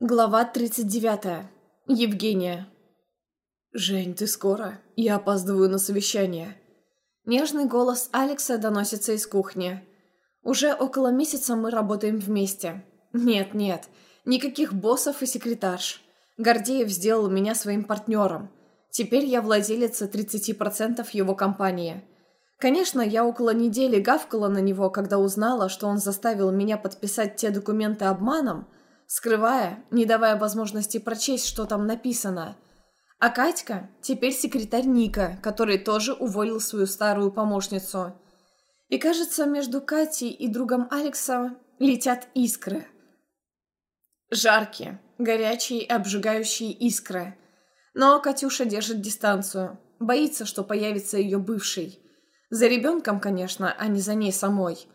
Глава 39. Евгения. «Жень, ты скоро? Я опаздываю на совещание». Нежный голос Алекса доносится из кухни. Уже около месяца мы работаем вместе. Нет, нет, никаких боссов и секретарш. Гордеев сделал меня своим партнером. Теперь я владелица 30% его компании. Конечно, я около недели гавкала на него, когда узнала, что он заставил меня подписать те документы обманом, скрывая, не давая возможности прочесть, что там написано. А Катька теперь секретарь Ника, который тоже уволил свою старую помощницу. И кажется, между Катей и другом Алекса летят искры. Жаркие, горячие, обжигающие искры. Но Катюша держит дистанцию, боится, что появится ее бывший. За ребенком, конечно, а не за ней самой.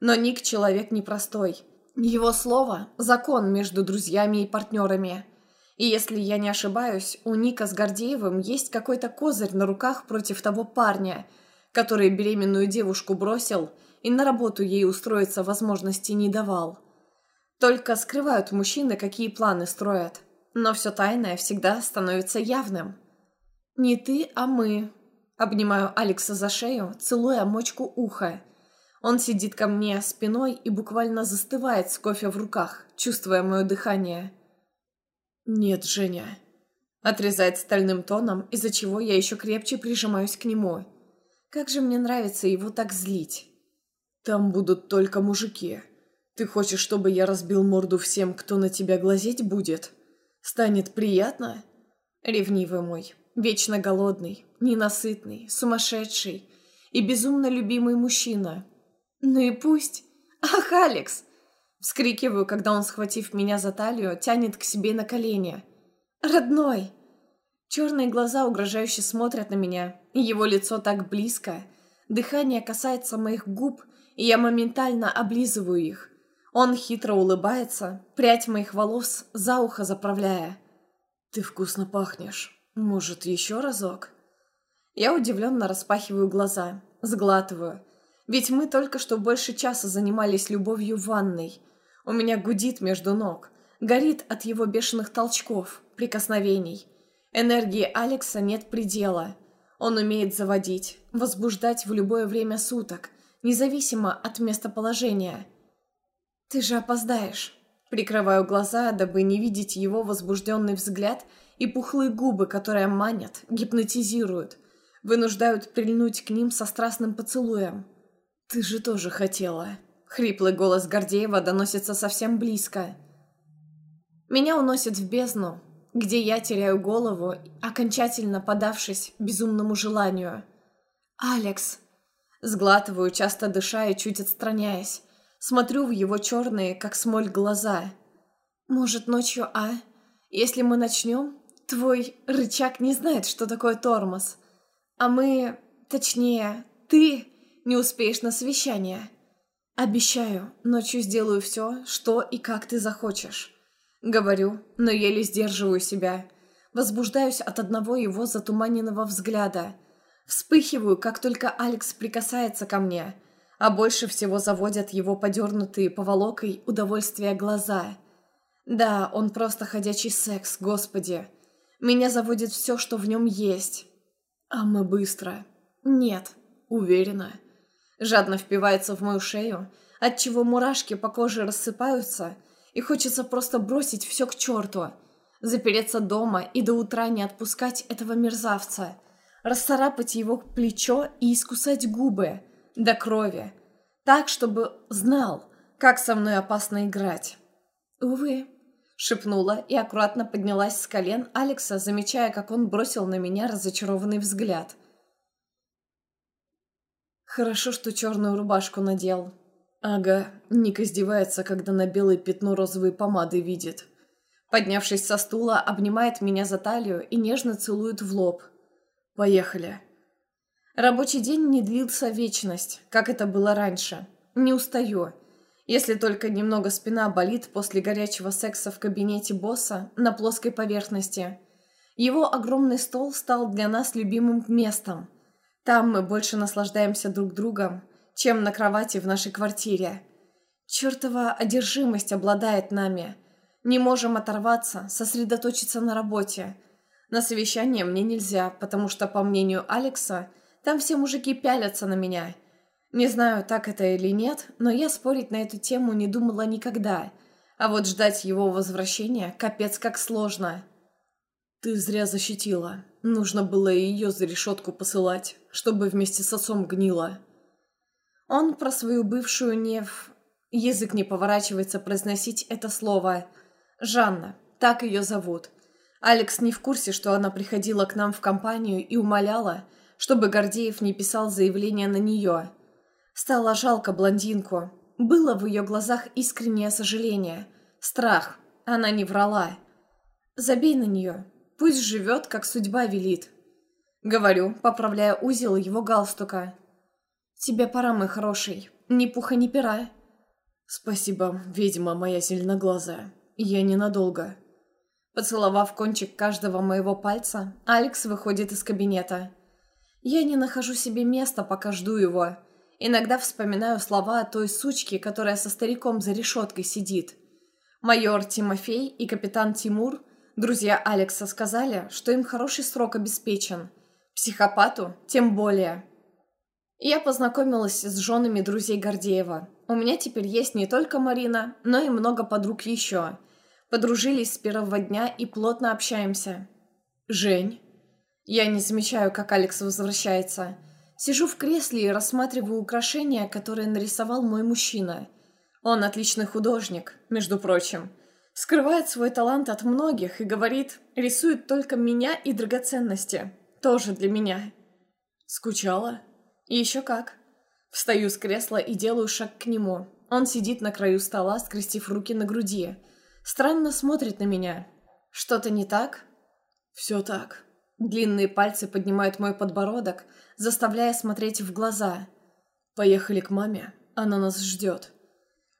Но Ник человек непростой. Его слово – закон между друзьями и партнерами. И если я не ошибаюсь, у Ника с Гордеевым есть какой-то козырь на руках против того парня, который беременную девушку бросил и на работу ей устроиться возможности не давал. Только скрывают мужчины, какие планы строят. Но все тайное всегда становится явным. «Не ты, а мы», – обнимаю Алекса за шею, целуя мочку уха – он сидит ко мне спиной и буквально застывает с кофе в руках, чувствуя мое дыхание. «Нет, Женя», — отрезает стальным тоном, из-за чего я еще крепче прижимаюсь к нему. Как же мне нравится его так злить. «Там будут только мужики. Ты хочешь, чтобы я разбил морду всем, кто на тебя глазеть будет? Станет приятно?» Ревнивый мой, вечно голодный, ненасытный, сумасшедший и безумно любимый мужчина — «Ну и пусть. Ах, Алекс!» Вскрикиваю, когда он, схватив меня за талию, тянет к себе на колени. «Родной!» Черные глаза угрожающе смотрят на меня, и его лицо так близко. Дыхание касается моих губ, и я моментально облизываю их. Он хитро улыбается, прядь моих волос за ухо заправляя. «Ты вкусно пахнешь. Может, еще разок?» Я удивленно распахиваю глаза, сглатываю – ведь мы только что больше часа занимались любовью в ванной. У меня гудит между ног, горит от его бешеных толчков, прикосновений. Энергии Алекса нет предела. Он умеет заводить, возбуждать в любое время суток, независимо от местоположения. «Ты же опоздаешь». Прикрываю глаза, дабы не видеть его возбужденный взгляд и пухлые губы, которые манят, гипнотизируют, вынуждают прильнуть к ним со страстным поцелуем. «Ты же тоже хотела!» Хриплый голос Гордеева доносится совсем близко. Меня уносит в бездну, где я теряю голову, окончательно подавшись безумному желанию. «Алекс!» Сглатываю, часто дыша и чуть отстраняясь. Смотрю в его черные, как смоль, глаза. «Может, ночью, а? Если мы начнем, твой рычаг не знает, что такое тормоз. А мы... Точнее, ты не успеешь на совещание. Обещаю, ночью сделаю все, что и как ты захочешь. Говорю, но еле сдерживаю себя. Возбуждаюсь от одного его затуманенного взгляда. Вспыхиваю, как только Алекс прикасается ко мне, а больше всего заводят его подернутые поволокой удовольствия глаза. Да, он просто ходячий секс, господи. Меня заводит все, что в нем есть. А мы быстро. Нет, уверена жадно впивается в мою шею, отчего мурашки по коже рассыпаются, и хочется просто бросить все к черту, запереться дома и до утра не отпускать этого мерзавца, расцарапать его плечо и искусать губы до крови, так, чтобы знал, как со мной опасно играть. «Увы», — шепнула и аккуратно поднялась с колен Алекса, замечая, как он бросил на меня разочарованный взгляд — Хорошо, что черную рубашку надел. Ага, Ник издевается, когда на белое пятно розовой помады видит. Поднявшись со стула, обнимает меня за талию и нежно целует в лоб. Поехали. Рабочий день не длился вечность, как это было раньше. Не устаю. Если только немного спина болит после горячего секса в кабинете босса на плоской поверхности. Его огромный стол стал для нас любимым местом – там мы больше наслаждаемся друг другом, чем на кровати в нашей квартире. Чертова одержимость обладает нами. Не можем оторваться, сосредоточиться на работе. На совещание мне нельзя, потому что, по мнению Алекса, там все мужики пялятся на меня. Не знаю, так это или нет, но я спорить на эту тему не думала никогда. А вот ждать его возвращения капец как сложно. Ты зря защитила. Нужно было ее за решетку посылать, чтобы вместе с отцом гнила. Он про свою бывшую не. Язык не поворачивается произносить это слово. Жанна, так ее зовут. Алекс не в курсе, что она приходила к нам в компанию и умоляла, чтобы Гордеев не писал заявление на нее. Стало жалко блондинку. Было в ее глазах искреннее сожаление. Страх. Она не врала. Забей на нее. Пусть живет, как судьба велит. Говорю, поправляя узел его галстука. Тебе пора, мой хороший. Ни пуха, ни пера. Спасибо, ведьма моя зеленоглазая. Я ненадолго. Поцеловав кончик каждого моего пальца, Алекс выходит из кабинета. Я не нахожу себе места, пока жду его. Иногда вспоминаю слова той сучке, которая со стариком за решеткой сидит. Майор Тимофей и капитан Тимур, друзья Алекса, сказали, что им хороший срок обеспечен. Психопату тем более. Я познакомилась с женами друзей Гордеева. У меня теперь есть не только Марина, но и много подруг еще. Подружились с первого дня и плотно общаемся. Жень. Я не замечаю, как Алекс возвращается. Сижу в кресле и рассматриваю украшения, которые нарисовал мой мужчина. Он отличный художник, между прочим. Скрывает свой талант от многих и говорит, рисует только меня и драгоценности. Тоже для меня. Скучала? «Еще как». Встаю с кресла и делаю шаг к нему. Он сидит на краю стола, скрестив руки на груди. Странно смотрит на меня. «Что-то не так?» «Все так». Длинные пальцы поднимают мой подбородок, заставляя смотреть в глаза. «Поехали к маме. Она нас ждет».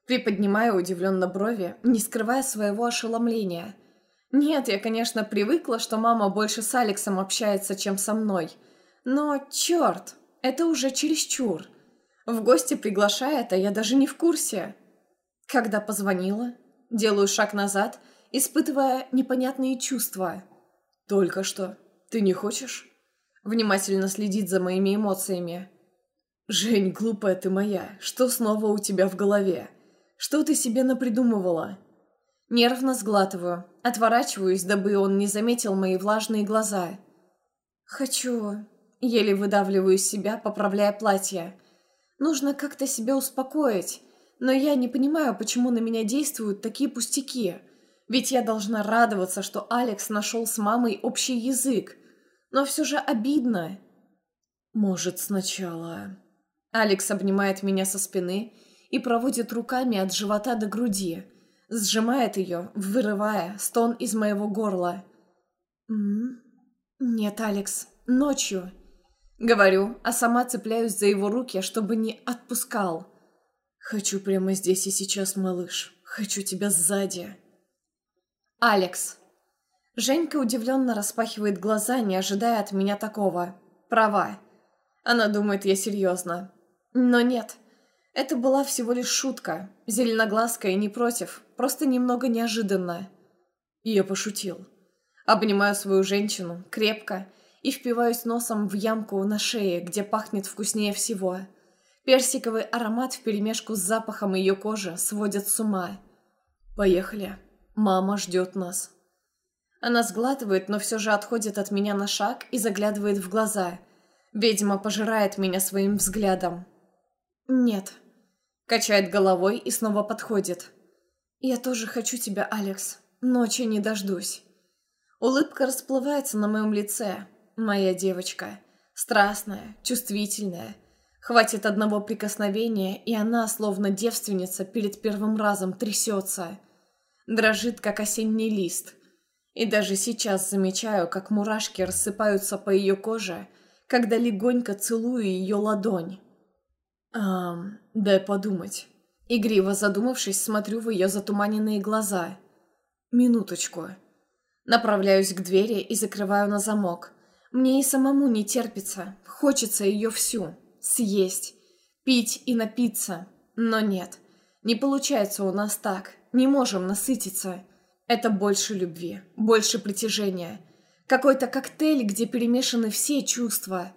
Приподнимаю удивленно брови, не скрывая своего ошеломления. Нет, я, конечно, привыкла, что мама больше с Алексом общается, чем со мной. Но, черт, это уже чересчур. В гости приглашает, а я даже не в курсе. Когда позвонила, делаю шаг назад, испытывая непонятные чувства. Только что. Ты не хочешь? Внимательно следит за моими эмоциями. Жень, глупая ты моя, что снова у тебя в голове? Что ты себе напридумывала? Нервно сглатываю, отворачиваюсь, дабы он не заметил мои влажные глаза. Хочу Еле выдавливаю из себя, поправляя платье. Нужно как-то себя успокоить. Но я не понимаю, почему на меня действуют такие пустяки. Ведь я должна радоваться, что Алекс нашел с мамой общий язык. Но все же обидно. Может, сначала... Алекс обнимает меня со спины и проводит руками от живота до груди. Сжимает ее, вырывая стон из моего горла. «М -м -м. «Нет, Алекс, ночью. Говорю, а сама цепляюсь за его руки, чтобы не отпускал. Хочу прямо здесь и сейчас, малыш. Хочу тебя сзади. Алекс. Женька удивленно распахивает глаза, не ожидая от меня такого. Права. Она думает, я серьезно. Но нет. Это была всего лишь шутка. Зеленоглазка и не против. Просто немного неожиданно. Я пошутил. Обнимаю свою женщину, крепко, и впиваюсь носом в ямку на шее, где пахнет вкуснее всего. Персиковый аромат вперемешку с запахом ее кожи сводит с ума. «Поехали. Мама ждет нас». Она сглатывает, но все же отходит от меня на шаг и заглядывает в глаза. Ведьма пожирает меня своим взглядом. «Нет». Качает головой и снова подходит. «Я тоже хочу тебя, Алекс. Ночи не дождусь». Улыбка расплывается на моем лице, Моя девочка. Страстная, чувствительная. Хватит одного прикосновения, и она, словно девственница, перед первым разом трясется. Дрожит, как осенний лист. И даже сейчас замечаю, как мурашки рассыпаются по ее коже, когда легонько целую ее ладонь. «Ам, дай подумать». Игриво задумавшись, смотрю в ее затуманенные глаза. «Минуточку». Направляюсь к двери и закрываю на замок. Мне и самому не терпится. Хочется ее всю. Съесть. Пить и напиться. Но нет. Не получается у нас так. Не можем насытиться. Это больше любви, больше притяжения. Какой-то коктейль, где перемешаны все чувства.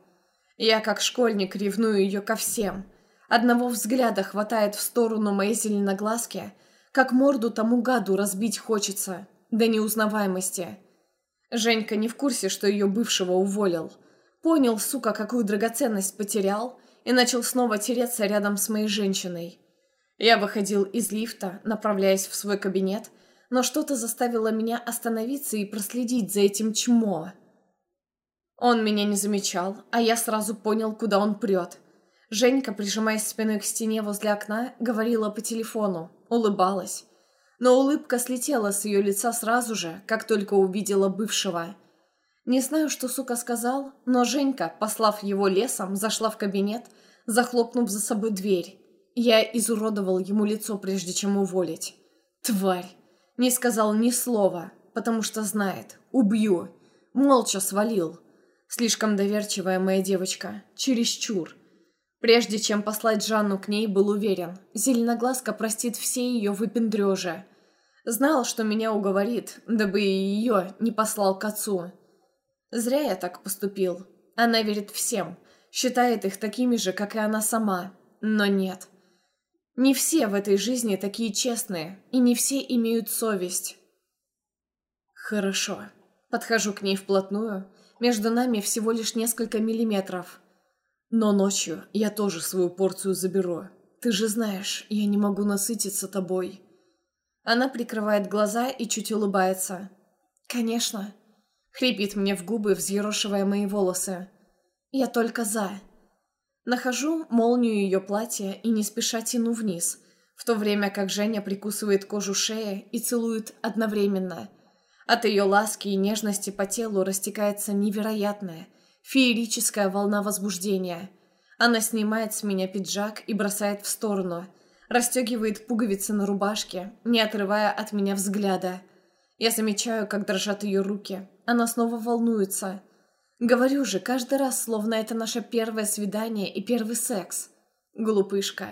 Я, как школьник, ревную ее ко всем. Одного взгляда хватает в сторону моей зеленоглазки, как морду тому гаду разбить хочется, до неузнаваемости. Женька не в курсе, что ее бывшего уволил. Понял, сука, какую драгоценность потерял, и начал снова тереться рядом с моей женщиной. Я выходил из лифта, направляясь в свой кабинет, но что-то заставило меня остановиться и проследить за этим чмо. Он меня не замечал, а я сразу понял, куда он прет. Женька, прижимаясь спиной к стене возле окна, говорила по телефону, улыбалась. Но улыбка слетела с ее лица сразу же, как только увидела бывшего. Не знаю, что сука сказал, но Женька, послав его лесом, зашла в кабинет, захлопнув за собой дверь. Я изуродовал ему лицо, прежде чем уволить. Тварь. Не сказал ни слова, потому что знает. Убью. Молча свалил. Слишком доверчивая моя девочка. Чересчур. Прежде чем послать Жанну к ней, был уверен. Зеленоглазка простит все ее выпендрежи. Знал, что меня уговорит, дабы и ее не послал к отцу. Зря я так поступил. Она верит всем. Считает их такими же, как и она сама. Но нет. Не все в этой жизни такие честные, и не все имеют совесть. Хорошо. Подхожу к ней вплотную. Между нами всего лишь несколько миллиметров. Но ночью я тоже свою порцию заберу. Ты же знаешь, я не могу насытиться тобой. Она прикрывает глаза и чуть улыбается. Конечно. Хрипит мне в губы, взъерошивая мои волосы. Я только за. Нахожу молнию ее платья и не спеша тяну вниз, в то время как Женя прикусывает кожу шеи и целует одновременно. От ее ласки и нежности по телу растекается невероятная, феерическая волна возбуждения. Она снимает с меня пиджак и бросает в сторону, расстегивает пуговицы на рубашке, не отрывая от меня взгляда. Я замечаю, как дрожат ее руки. Она снова волнуется – Говорю же, каждый раз, словно это наше первое свидание и первый секс. Глупышка.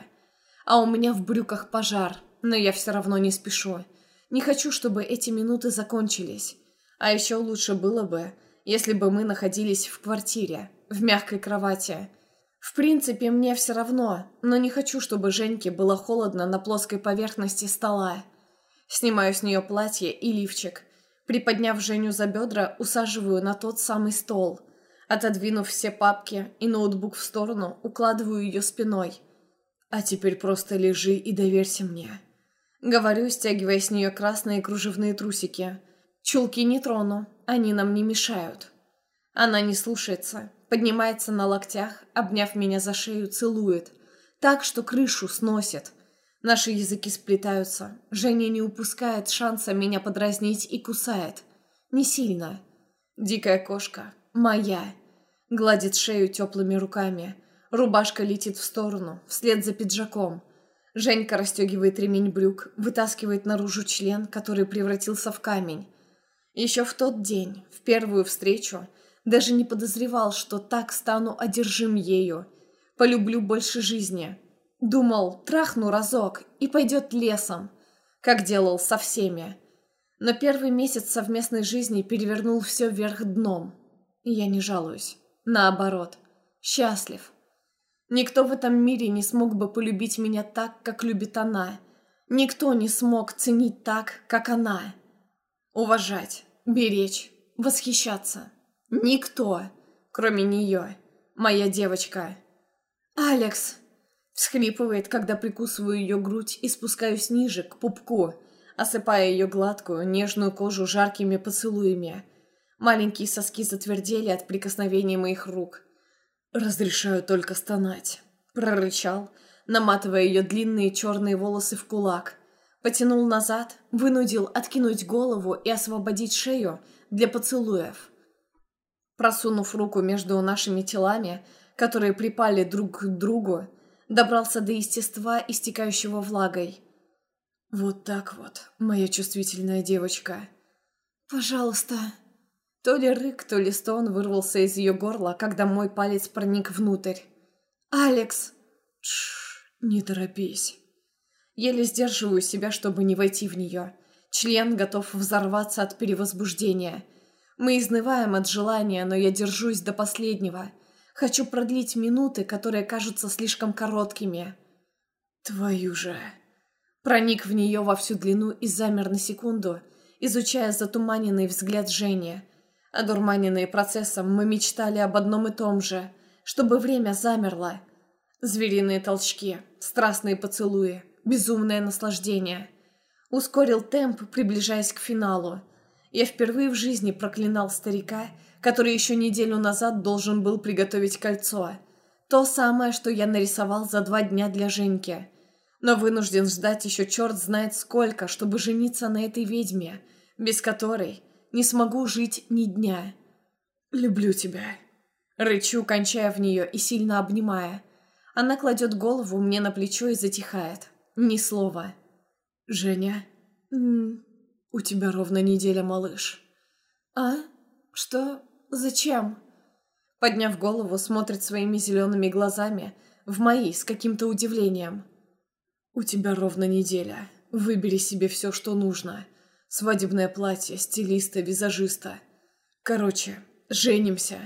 А у меня в брюках пожар, но я все равно не спешу. Не хочу, чтобы эти минуты закончились. А еще лучше было бы, если бы мы находились в квартире, в мягкой кровати. В принципе, мне все равно, но не хочу, чтобы Женьке было холодно на плоской поверхности стола. Снимаю с нее платье и лифчик – Приподняв Женю за бедра, усаживаю на тот самый стол. Отодвинув все папки и ноутбук в сторону, укладываю ее спиной. «А теперь просто лежи и доверься мне». Говорю, стягивая с нее красные кружевные трусики. «Чулки не трону, они нам не мешают». Она не слушается, поднимается на локтях, обняв меня за шею, целует. Так, что крышу сносит – Наши языки сплетаются. Женя не упускает шанса меня подразнить и кусает. Не сильно. Дикая кошка. Моя. Гладит шею теплыми руками. Рубашка летит в сторону, вслед за пиджаком. Женька расстегивает ремень брюк, вытаскивает наружу член, который превратился в камень. Еще в тот день, в первую встречу, даже не подозревал, что так стану одержим ею. Полюблю больше жизни. Думал, трахну разок и пойдет лесом, как делал со всеми. Но первый месяц совместной жизни перевернул все вверх дном. Я не жалуюсь. Наоборот, счастлив. Никто в этом мире не смог бы полюбить меня так, как любит она. Никто не смог ценить так, как она. Уважать, беречь, восхищаться. Никто, кроме нее, моя девочка. «Алекс!» Всхлипывает, когда прикусываю ее грудь и спускаюсь ниже, к пупку, осыпая ее гладкую, нежную кожу жаркими поцелуями. Маленькие соски затвердели от прикосновения моих рук. «Разрешаю только стонать», — прорычал, наматывая ее длинные черные волосы в кулак. Потянул назад, вынудил откинуть голову и освободить шею для поцелуев. Просунув руку между нашими телами, которые припали друг к другу, добрался до естества, истекающего влагой. «Вот так вот, моя чувствительная девочка». «Пожалуйста». То ли рык, то ли стон вырвался из ее горла, когда мой палец проник внутрь. «Алекс!» «Тш, не торопись». Еле сдерживаю себя, чтобы не войти в нее. Член готов взорваться от перевозбуждения. Мы изнываем от желания, но я держусь до последнего. Хочу продлить минуты, которые кажутся слишком короткими. Твою же... Проник в нее во всю длину и замер на секунду, изучая затуманенный взгляд Жени. Одурманенные процессом, мы мечтали об одном и том же, чтобы время замерло. Звериные толчки, страстные поцелуи, безумное наслаждение. Ускорил темп, приближаясь к финалу. Я впервые в жизни проклинал старика, который еще неделю назад должен был приготовить кольцо. То самое, что я нарисовал за два дня для Женьки но вынужден ждать еще черт знает сколько, чтобы жениться на этой ведьме, без которой не смогу жить ни дня. Люблю тебя. Рычу, кончая в нее и сильно обнимая. Она кладет голову мне на плечо и затихает. Ни слова. «Женя, у тебя ровно неделя, малыш». «А? Что? Зачем?» Подняв голову, смотрит своими зелеными глазами в мои с каким-то удивлением. «У тебя ровно неделя. Выбери себе все, что нужно. Свадебное платье, стилиста, визажиста. Короче, женимся».